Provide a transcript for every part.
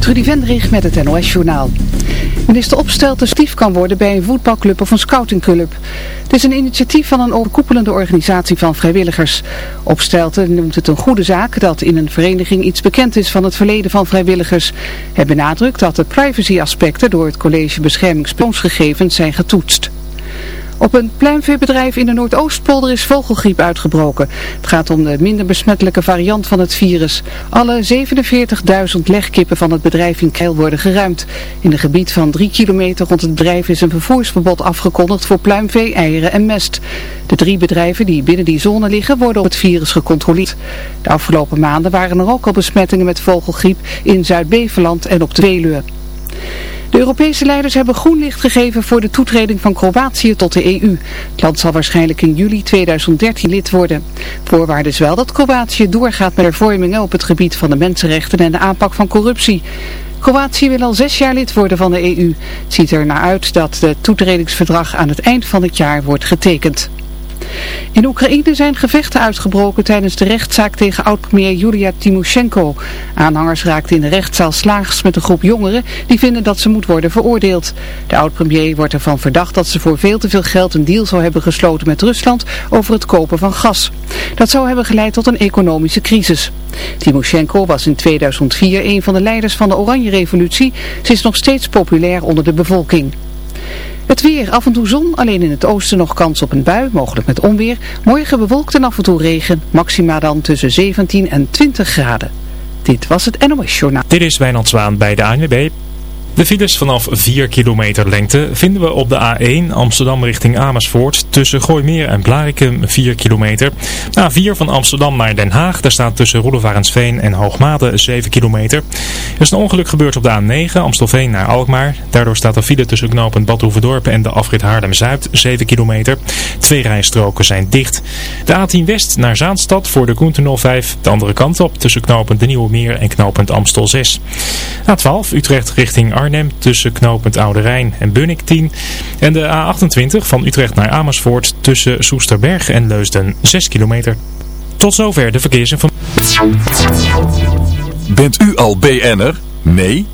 Trudy Vendrich met het NOS-journaal. Minister Opstelten stief kan worden bij een voetbalclub of een scoutingclub. Het is een initiatief van een overkoepelende organisatie van vrijwilligers. Opstelten noemt het een goede zaak dat in een vereniging iets bekend is van het verleden van vrijwilligers. Hij benadrukt dat de privacy-aspecten door het College Beschermingspersoonsgegevens zijn getoetst. Op een pluimveebedrijf in de Noordoostpolder is vogelgriep uitgebroken. Het gaat om de minder besmettelijke variant van het virus. Alle 47.000 legkippen van het bedrijf in Keil worden geruimd. In een gebied van 3 kilometer rond het bedrijf is een vervoersverbod afgekondigd voor pluimvee, eieren en mest. De drie bedrijven die binnen die zone liggen worden op het virus gecontroleerd. De afgelopen maanden waren er ook al besmettingen met vogelgriep in Zuid-Beveland en op de Veluwe. De Europese leiders hebben groen licht gegeven voor de toetreding van Kroatië tot de EU. Het land zal waarschijnlijk in juli 2013 lid worden. Voorwaarde is wel dat Kroatië doorgaat met hervormingen op het gebied van de mensenrechten en de aanpak van corruptie. Kroatië wil al zes jaar lid worden van de EU. Het ziet er naar uit dat het toetredingsverdrag aan het eind van het jaar wordt getekend. In Oekraïne zijn gevechten uitgebroken tijdens de rechtszaak tegen oud-premier Julia Timoshenko. Aanhangers raakten in de rechtszaal slaags met een groep jongeren die vinden dat ze moet worden veroordeeld. De oud-premier wordt ervan verdacht dat ze voor veel te veel geld een deal zou hebben gesloten met Rusland over het kopen van gas. Dat zou hebben geleid tot een economische crisis. Timoshenko was in 2004 een van de leiders van de Oranje Revolutie. Ze is nog steeds populair onder de bevolking. Het weer, af en toe zon, alleen in het oosten nog kans op een bui, mogelijk met onweer. Morgen bewolkt en af en toe regen, maxima dan tussen 17 en 20 graden. Dit was het NOS Journaal. Dit is Wijnand Zwaan bij de ANWB. De files vanaf 4 kilometer lengte vinden we op de A1 Amsterdam richting Amersfoort tussen Gooimeer en Blarikum 4 kilometer. A4 van Amsterdam naar Den Haag, daar staat tussen Roelevarensveen en Hoogmade 7 kilometer. Er is een ongeluk gebeurd op de A9 Amstelveen naar Alkmaar. Daardoor staat er file tussen knooppunt Badhoevedorp en de afrit Haarlem-Zuid 7 kilometer. Twee rijstroken zijn dicht. De A10 West naar Zaanstad voor de Koentunnel 5, de andere kant op tussen knooppunt De Nieuwe Meer en knooppunt Amstel 6. A12 Utrecht richting Arnhem tussen knooppunt Oude Rijn en Bunnik 10. En de A28 van Utrecht naar Amersfoort tussen Soesterberg en Leusden 6 kilometer. Tot zover de verkeersinformatie. Bent u al BN'er? Nee?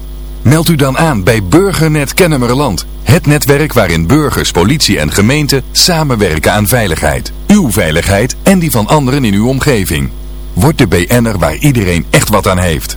Meld u dan aan bij Burgernet Kennemerland. Het netwerk waarin burgers, politie en gemeente samenwerken aan veiligheid. Uw veiligheid en die van anderen in uw omgeving. Word de BN'er waar iedereen echt wat aan heeft.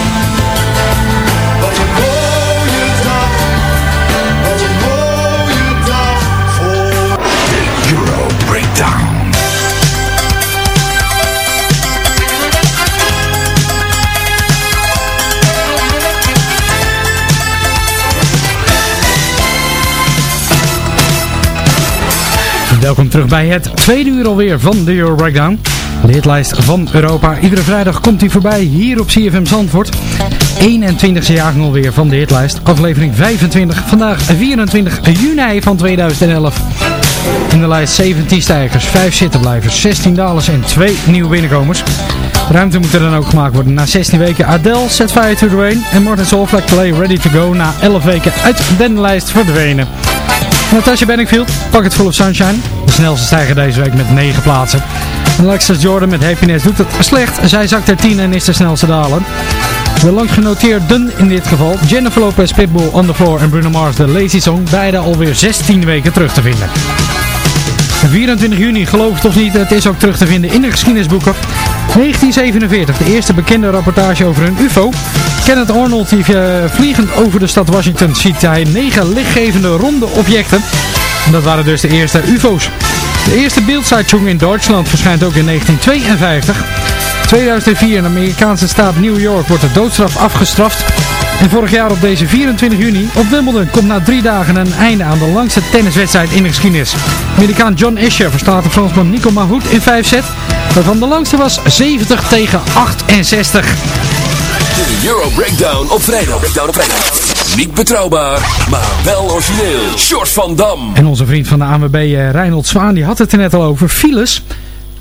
Welkom terug bij het tweede uur alweer van de Euro Breakdown. De hitlijst van Europa. Iedere vrijdag komt hij voorbij hier op CFM Zandvoort. 21e jaargang alweer van de hitlijst. Aflevering 25. Vandaag 24 juni van 2011. In de lijst 17 stijgers, 5 zittenblijvers, 16 dalers en 2 nieuwe binnenkomers. Ruimte moet er dan ook gemaakt worden. Na 16 weken Adele, Set Fire to the Rain en Martin Solveig Play Ready to Go na 11 weken uit de lijst verdwenen. Natasha Bedingfield, Pocket Full of Sunshine. De snelste stijger deze week met 9 plaatsen. En Alexis Jordan met Happiness doet het slecht. Zij zakt er 10 en is de snelste daler. De lang genoteerden in dit geval, Jennifer Lopez, Pitbull, On The Floor en Bruno Mars, de Lazy Song, beide alweer 16 weken terug te vinden. 24 juni, geloof het of niet, het is ook terug te vinden in de geschiedenisboeken. 1947, de eerste bekende rapportage over een UFO. Kenneth Arnold, die eh, vliegend over de stad Washington, ziet hij negen lichtgevende ronde objecten. En dat waren dus de eerste UFO's. De eerste beeldzeitung in Duitsland verschijnt ook in 1952. 2004 in de Amerikaanse staat New York wordt de doodstraf afgestraft. En vorig jaar op deze 24 juni op Wimbledon komt na drie dagen een einde aan de langste tenniswedstrijd in de geschiedenis. Amerikaan John Isher verslaat de Fransman Nico Mahut in 5 set, waarvan de langste was 70 tegen 68. De Euro Breakdown op vrijdag. Breakdown op vrijdag. Niet betrouwbaar, maar wel origineel. Short van Dam. En onze vriend van de ANWB eh, Reinhold Zwaan, die had het er net al over. Files.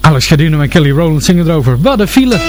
Alex Gardino en Kelly Rowland zingen erover. Wat een file.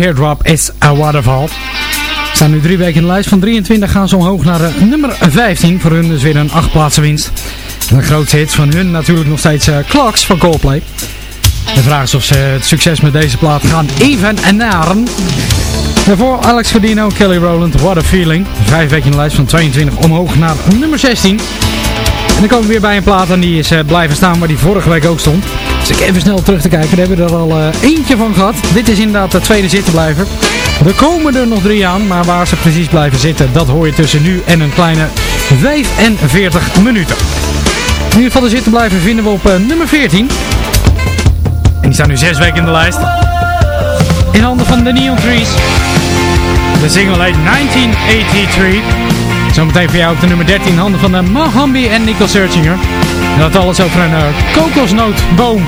Teardrop is a Waterfall. Ze staan nu drie weken in de lijst. Van 23 gaan ze omhoog naar uh, nummer 15. Voor hun dus weer een 8 plaatsen winst. En de grootste van hun natuurlijk nog steeds uh, Clocks van Coldplay. De vraag is of ze het succes met deze plaat gaan even en naren. Daarvoor Alex Cardino, Kelly Rowland, What a Feeling. Vijf weken in de lijst van 22 omhoog naar nummer 16. Dan komen we weer bij een plaat en die is uh, blijven staan waar die vorige week ook stond. Dus ik even snel terug te kijken, daar hebben we er al uh, eentje van gehad. Dit is inderdaad de tweede zittenblijver. Er komen er nog drie aan, maar waar ze precies blijven zitten, dat hoor je tussen nu en een kleine 45 minuten. In ieder geval de zittenblijver vinden we op uh, nummer 14. En die staan nu zes weken in de lijst. In handen van de Neon Trees. De single heet 1983. Zometeen voor jou op de nummer 13 in handen van de Mahambi en Nicole Searchinger. En dat alles over een uh, kokosnootboom.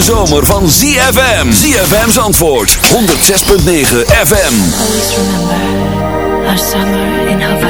Hete zomer van ZFM. ZFM's antwoord 106.9 FM. Always remember our summer in Hawaii.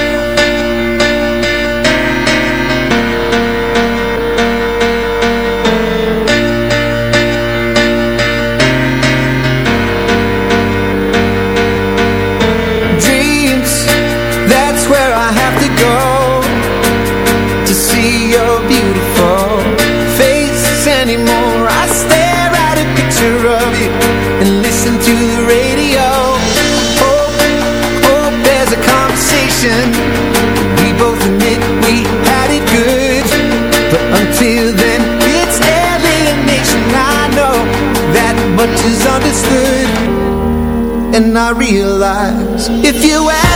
and I realize if you ask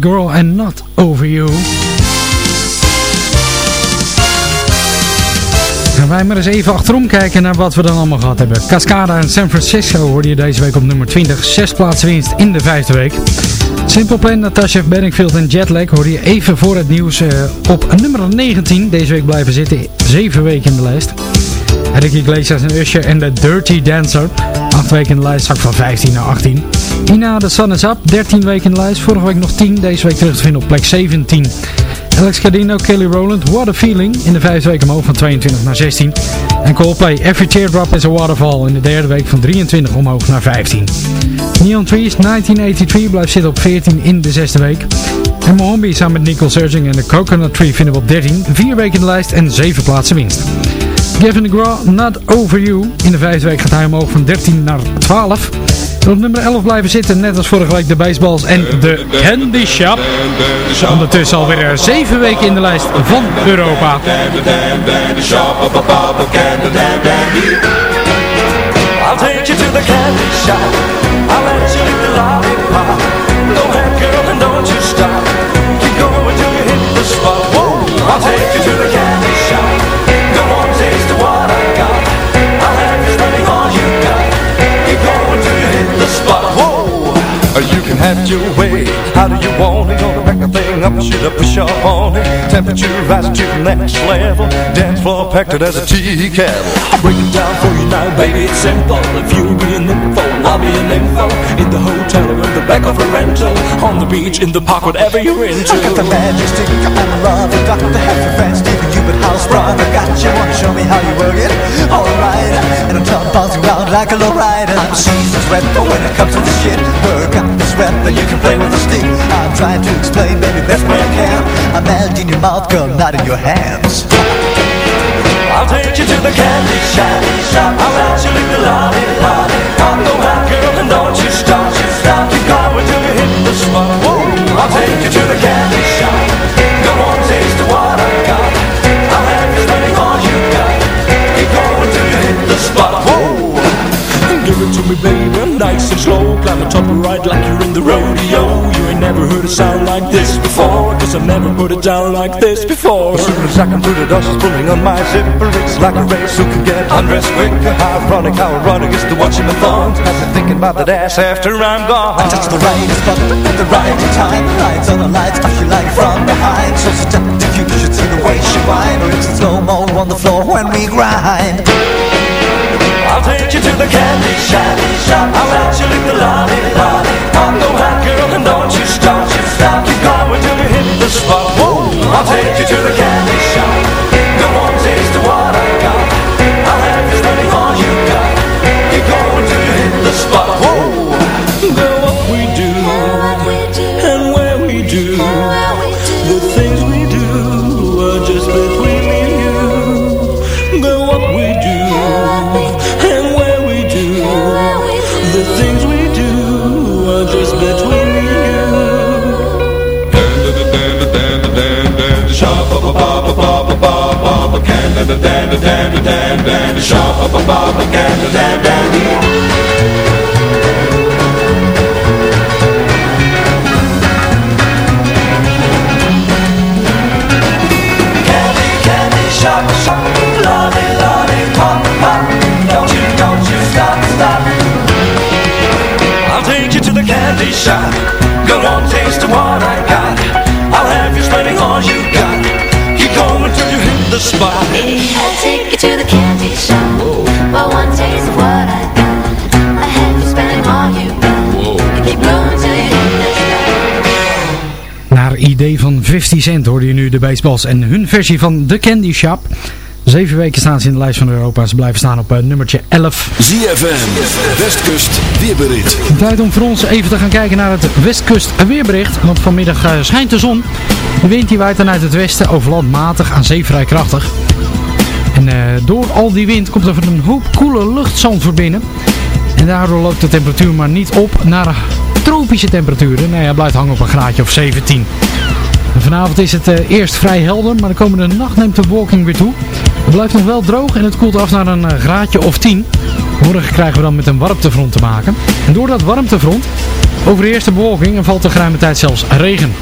Girl en Not Over You. Gaan wij maar eens even achterom kijken naar wat we dan allemaal gehad hebben. Cascada en San Francisco hoorde je deze week op nummer 20. Zes plaatsen winst in de vijfde week. Simple Plan, Natasha Bedingfield en Jetlag hoorde je even voor het nieuws eh, op nummer 19. Deze week blijven zitten. Zeven weken in de lijst. Ricky Iglesias en Usher en The Dirty Dancer. Acht weken in de lijst, zak van 15 naar 18. Ina, The Sun is Up, 13 weken in de lijst. Vorige week nog 10, deze week terug te vinden op plek 17. Alex Cardino, Kelly Rowland, What a Feeling. In de vijfde week omhoog van 22 naar 16. En Coldplay, Every Teardrop is a Waterfall. In de derde week van 23 omhoog naar 15. Neon Trees, 1983 blijft zitten op 14 in de zesde week. En Mohombi samen met Nicole Searching en de Coconut Tree vinden we op 13. Vier weken in de lijst en 7 plaatsen winst. Gavin DeGraw, Not Over You. In de vijfde week gaat hij omhoog van 13 naar 12. En op nummer 11 blijven zitten, net als vorige week de baseballs en de Candy Shop. Ondertussen alweer 7 weken in de lijst van Europa. I'll take you to the candy shop. I'll have your way. How do you want it? Gonna back the thing up, shoot up, push up on it. Temperature rising to the next level. Dance floor packed it as a tea kettle. Break it down for you now, baby, it's simple If you'll be an info, I'll be an info In the hotel or in the back of a rental On the beach, in the park, whatever you're into I got the I'm a love You got to have your friends, Stephen Hubert house run I got you, wanna show me how you work it? Alright, and I'm bouncing around like a low rider I'm a seasoned sweat, but when it comes to the shit Sweat, then you can play with the stick. I'm trying to explain, baby, best way I can. I'm melt in your mouth, girl, not in your hands. I'll take you to the candy shop. I'll let you lick the lollipop Pop the hot girl and don't you stop Stop, keep going till you hit the spot. Whoa! I'll take you to the candy shop. Come on, taste of what I got. I'll have you spending all you got Keep going till you hit the spot. Whoa! Give it to me, baby, nice and slow Climb the top right like you're in the rodeo. You ain't never heard a sound like this before. Cause I never put it down like this before. As soon as I come through the door, she's pulling on my zipper. It's like a race who can get undressed quicker? How ironic, how ironic is the watching the thongs I've been thinking about that ass after I'm gone. I touch the right spot at the right time. Lights on the lights, I feel like from behind. So seductive, you should see the way she whine Or it's a slow-mo on the floor when we grind. I'll take you to the candy shop. I'll let you lick the lollipop. I'm no hot girl and don't you stop. you Stop, keep going till you hit the spot. Whoa! I'll take you to the candy shop. Come on, taste what I got. I'll have you spending all you got. Keep going till you hit the spot. Whoa! Dan, dan, dan, dan, ba, Canada, dan, dan, Cent hoorde je nu de baseballs en hun versie van The Candy Shop. Zeven weken staan ze in de lijst van Europa. Ze blijven staan op uh, nummertje 11. ZFM, Westkust, weerbericht. Tijd om voor ons even te gaan kijken naar het Westkust weerbericht. Want vanmiddag uh, schijnt de zon. De wind die waait dan uit het westen over land matig aan zee vrij krachtig. En uh, door al die wind komt er een hoop koele luchtzand voor binnen. En daardoor loopt de temperatuur maar niet op naar tropische temperaturen. Nou ja, blijft hangen op een graadje of 17. Vanavond is het uh, eerst vrij helder, maar de komende nacht neemt de bewolking weer toe. Het blijft nog wel droog en het koelt af naar een uh, graadje of 10. Morgen krijgen we dan met een warmtefront te maken. En door dat warmtefront overheerst de bewolking en valt er geruime tijd zelfs regen.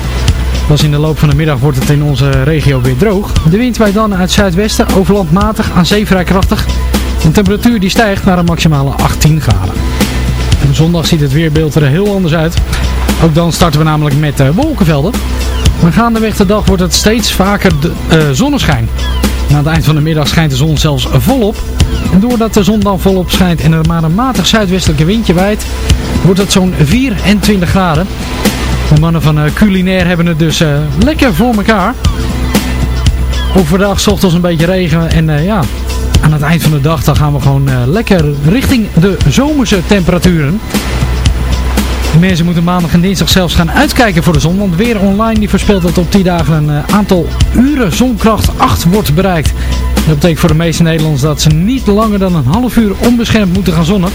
Pas in de loop van de middag wordt het in onze regio weer droog. De wind waait dan uit zuidwesten, overland matig, aan zee vrij krachtig. De temperatuur die stijgt naar een maximale 18 graden. En zondag ziet het weerbeeld er heel anders uit. Ook dan starten we namelijk met uh, wolkenvelden. Maar gaandeweg de dag wordt het steeds vaker de, uh, zonneschijn. Na het eind van de middag schijnt de zon zelfs volop. En doordat de zon dan volop schijnt en er maar een matig zuidwestelijke windje waait, wordt het zo'n 24 graden. De mannen van uh, culinair hebben het dus lekker voor elkaar. Overdag ochtends een beetje regen en ja, aan het eind van de dag dan gaan we gewoon lekker richting de zomerse temperaturen. De mensen moeten maandag en dinsdag zelfs gaan uitkijken voor de zon. Want weer online die voorspelt dat op die dagen een uh, aantal uren zonkracht 8 wordt bereikt. Dat betekent voor de meeste Nederlanders dat ze niet langer dan een half uur onbeschermd moeten gaan zonnen.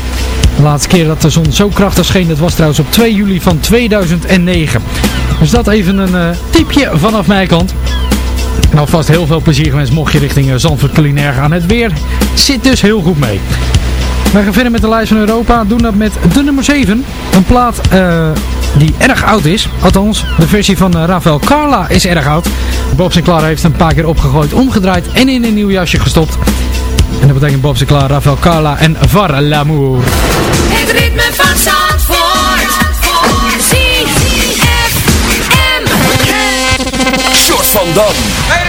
De laatste keer dat de zon zo krachtig scheen, dat was trouwens op 2 juli van 2009. Dus dat even een uh, tipje vanaf mijn kant. En alvast heel veel plezier gewenst mocht je richting uh, Zandvoort culinair gaan. Het weer zit dus heel goed mee. Wij gaan verder met de lijst van Europa. Doen dat met de nummer 7. Een plaat uh, die erg oud is. Althans, de versie van uh, Rafael Carla is erg oud. Bob Sinclair heeft een paar keer opgegooid, omgedraaid en in een nieuw jasje gestopt. En dat betekent Bob Sinclair, Rafael Carla en Var l'amour. Het ritme van Zandvoort. Van Dam.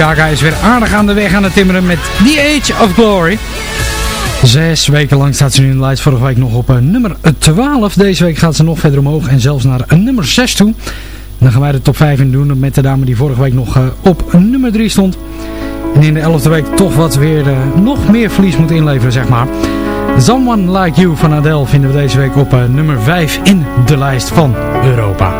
Gaga is weer aardig aan de weg aan het timmeren met The Age of Glory. Zes weken lang staat ze nu in de lijst. Vorige week nog op eh, nummer 12. Deze week gaat ze nog verder omhoog en zelfs naar eh, nummer 6 toe. Dan gaan wij de top 5 in doen met de dame die vorige week nog eh, op nummer 3 stond. En in de 11e week toch wat weer nog meer verlies moet inleveren, zeg maar. Someone Like You van Adele vinden we deze week op nummer 5 in de lijst van Europa.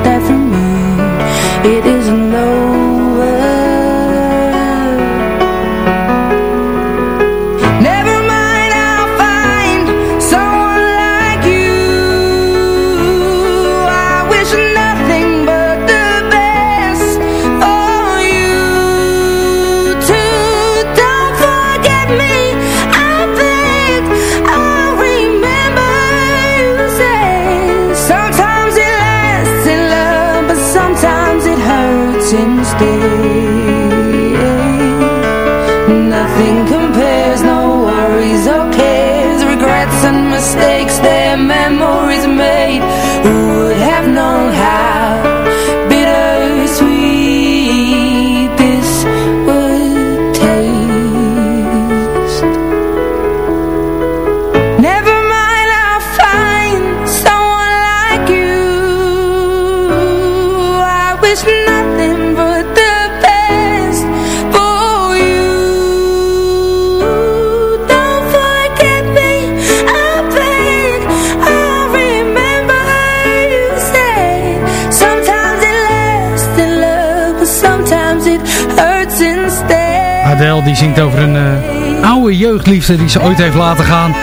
Die zingt over een eh, oude jeugdliefde die ze ooit heeft laten gaan.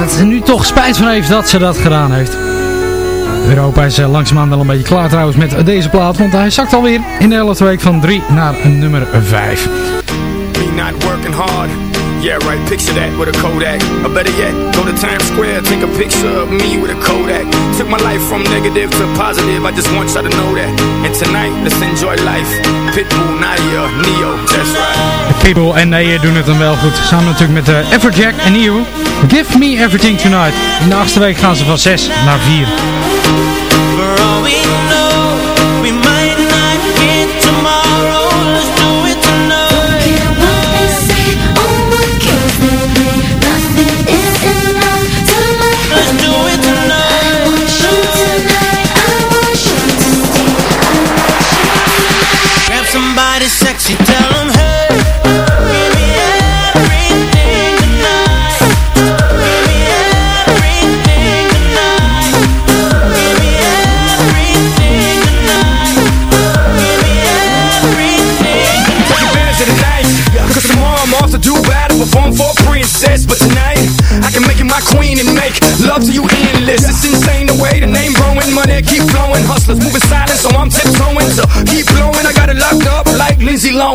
Dat ze nu toch spijt van heeft dat ze dat gedaan heeft. Europa is uh, langzaamaan wel een beetje klaar trouwens met deze plaat. Want hij zakt alweer in de 11e week van 3 naar nummer 5. Not working hard. Yeah, right, picture that with a Kodak. Or better yet, go to Times Square, take a picture of me with a Kodak. Took my life from negative to positive, I just want y'all to know that. And tonight, let's enjoy life. Pitbull, Nadia, Neo, that's right. People en Neye doen het dan wel goed. Samen natuurlijk met uh, Everjack en Neo. Give Me Everything Tonight. In de achtste week gaan ze van 6 naar 4.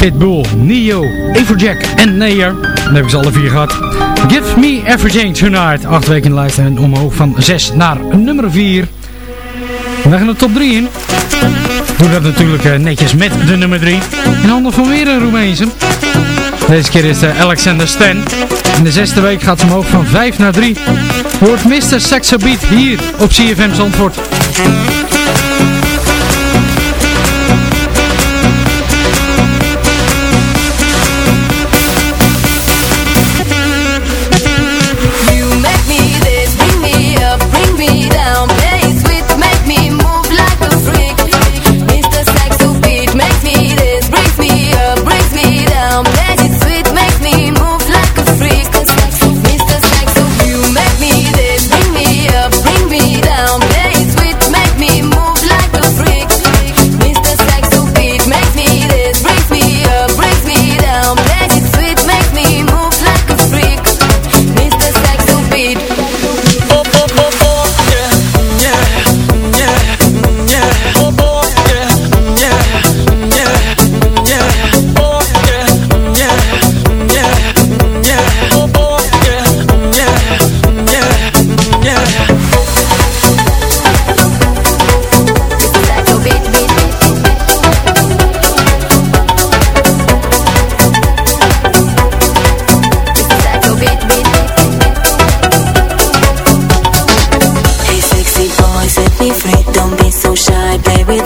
Pitbull, Neo, Everjack en Nayer. Dan heb ik ze alle vier gehad. Give Me Everything Tonight. Acht weken in de lijst en omhoog van 6 naar nummer 4. We gaan de top 3 in. Doe dat natuurlijk eh, netjes met de nummer 3. In handen van weer een Roemeense. Deze keer is eh, Alexander Stan. In de zesde week gaat ze omhoog van 5 naar 3. Wordt Mr. Saxo Beat hier op CFM Zandvoort.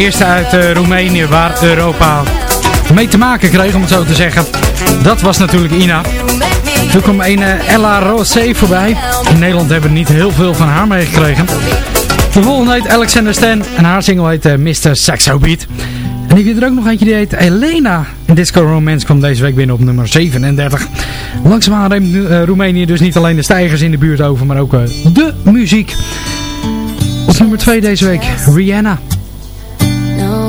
eerste uit uh, Roemenië waar Europa mee te maken kreeg, om het zo te zeggen. Dat was natuurlijk Ina. Toen kwam een uh, Ella Rosé voorbij. In Nederland hebben we niet heel veel van haar meegekregen. De volgende heet Alexander Stan en haar single heet uh, Mr. Saxo Beat. En ik heb er ook nog eentje die heet Elena. En Disco Romance kwam deze week binnen op nummer 37. Langzaamaan neemt uh, Roemenië dus niet alleen de stijgers in de buurt over, maar ook de muziek. Op nummer 2 deze week, Rihanna.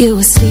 You were sleeping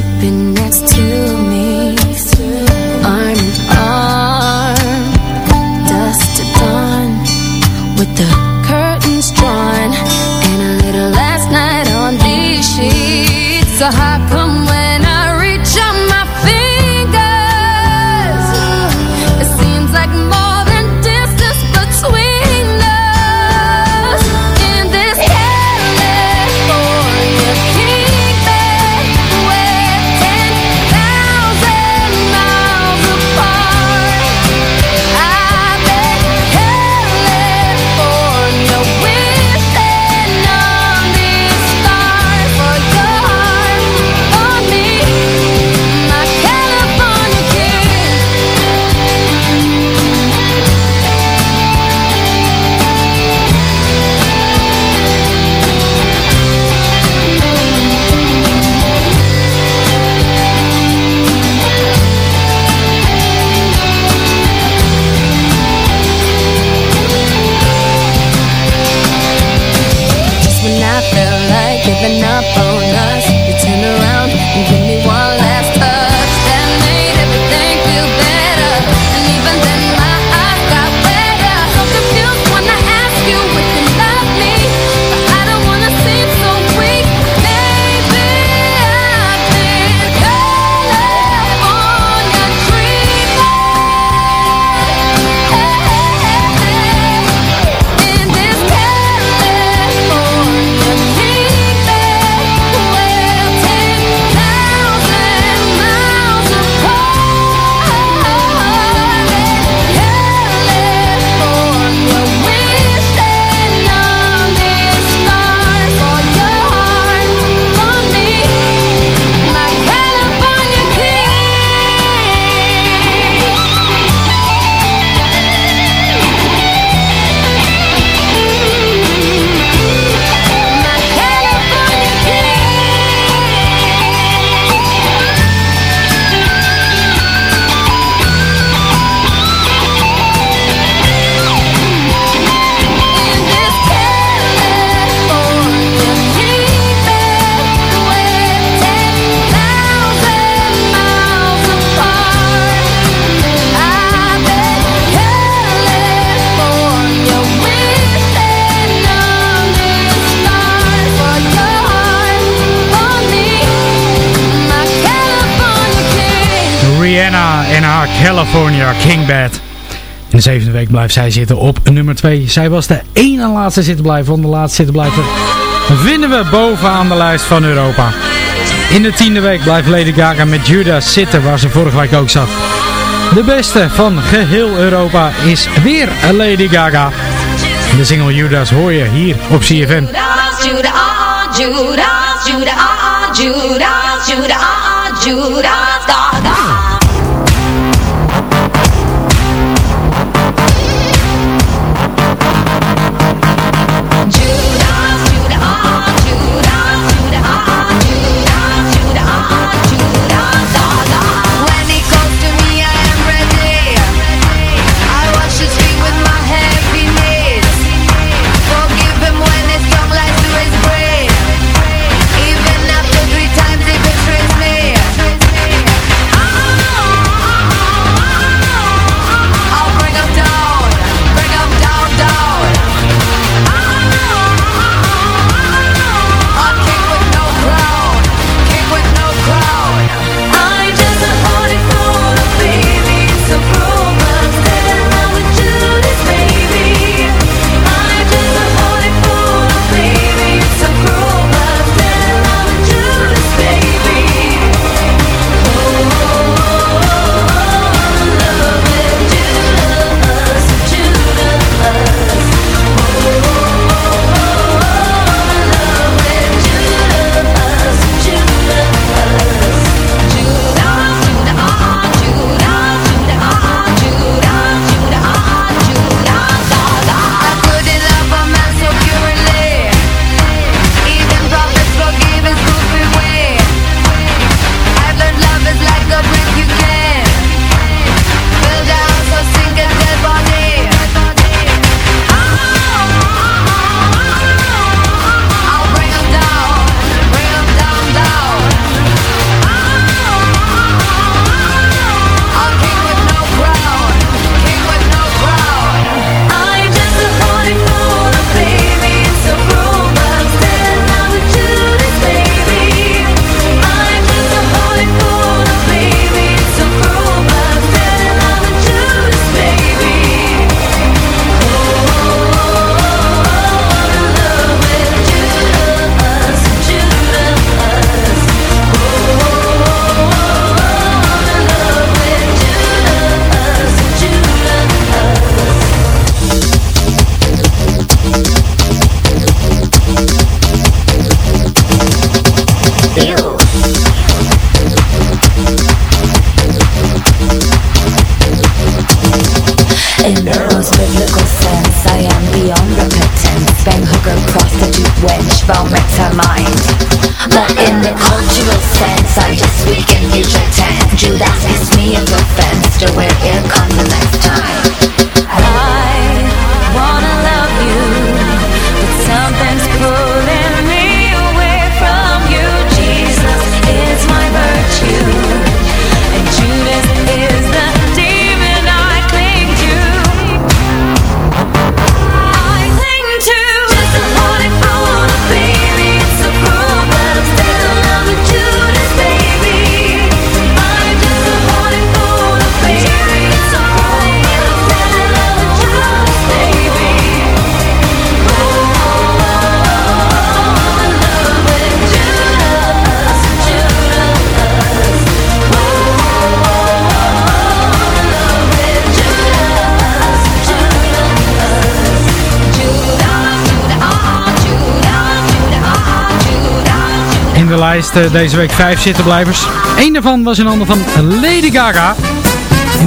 California King Bed. In de zevende week blijft zij zitten op nummer 2. Zij was de ene laatste zitten blijven. Van de laatste zitten blijven vinden we bovenaan de lijst van Europa. In de tiende week blijft Lady Gaga met Judas zitten waar ze vorige week ook zat. De beste van geheel Europa is weer Lady Gaga. De single Judas hoor je hier op CFM. Judas, Judas, Judas, Judas. Eh, deze week vijf zittenblijvers. Eén daarvan was een ander van Lady Gaga.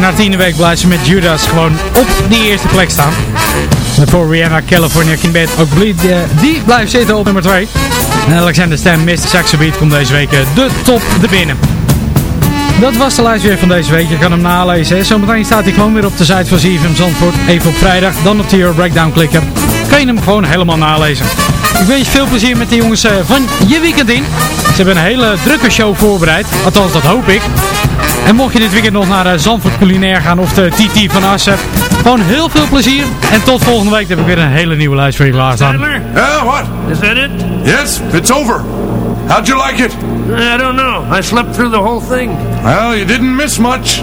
Haar tiende week blijft ze met Judas gewoon op die eerste plek staan. Voor Rihanna, California, King Bed ook Bleed, eh, die blijft zitten op nummer 2. En Alexander Stan, Mr. Saxo Beat, komt deze week eh, de top te binnen. Dat was de lijst weer van deze week. Je kan hem nalezen. Zometeen staat hij gewoon weer op de site van ZFM Zandvoort. Even op vrijdag, dan op de Euro Breakdown klikken. Kan je hem gewoon helemaal nalezen. Ik wens je veel plezier met de jongens eh, van je weekend in. Ze hebben een hele drukke show voorbereid. Althans, dat hoop ik. En mocht je dit weekend nog naar eh, Zandvoort Culinair gaan of de TT van Assen. Gewoon heel veel plezier. En tot volgende week dan heb ik weer een hele nieuwe lijst voor je klaarstaan. Yeah, what? Is that it? Yes, it's over. How'd you like it? I don't know. I slept through the whole thing. Well, you didn't miss much.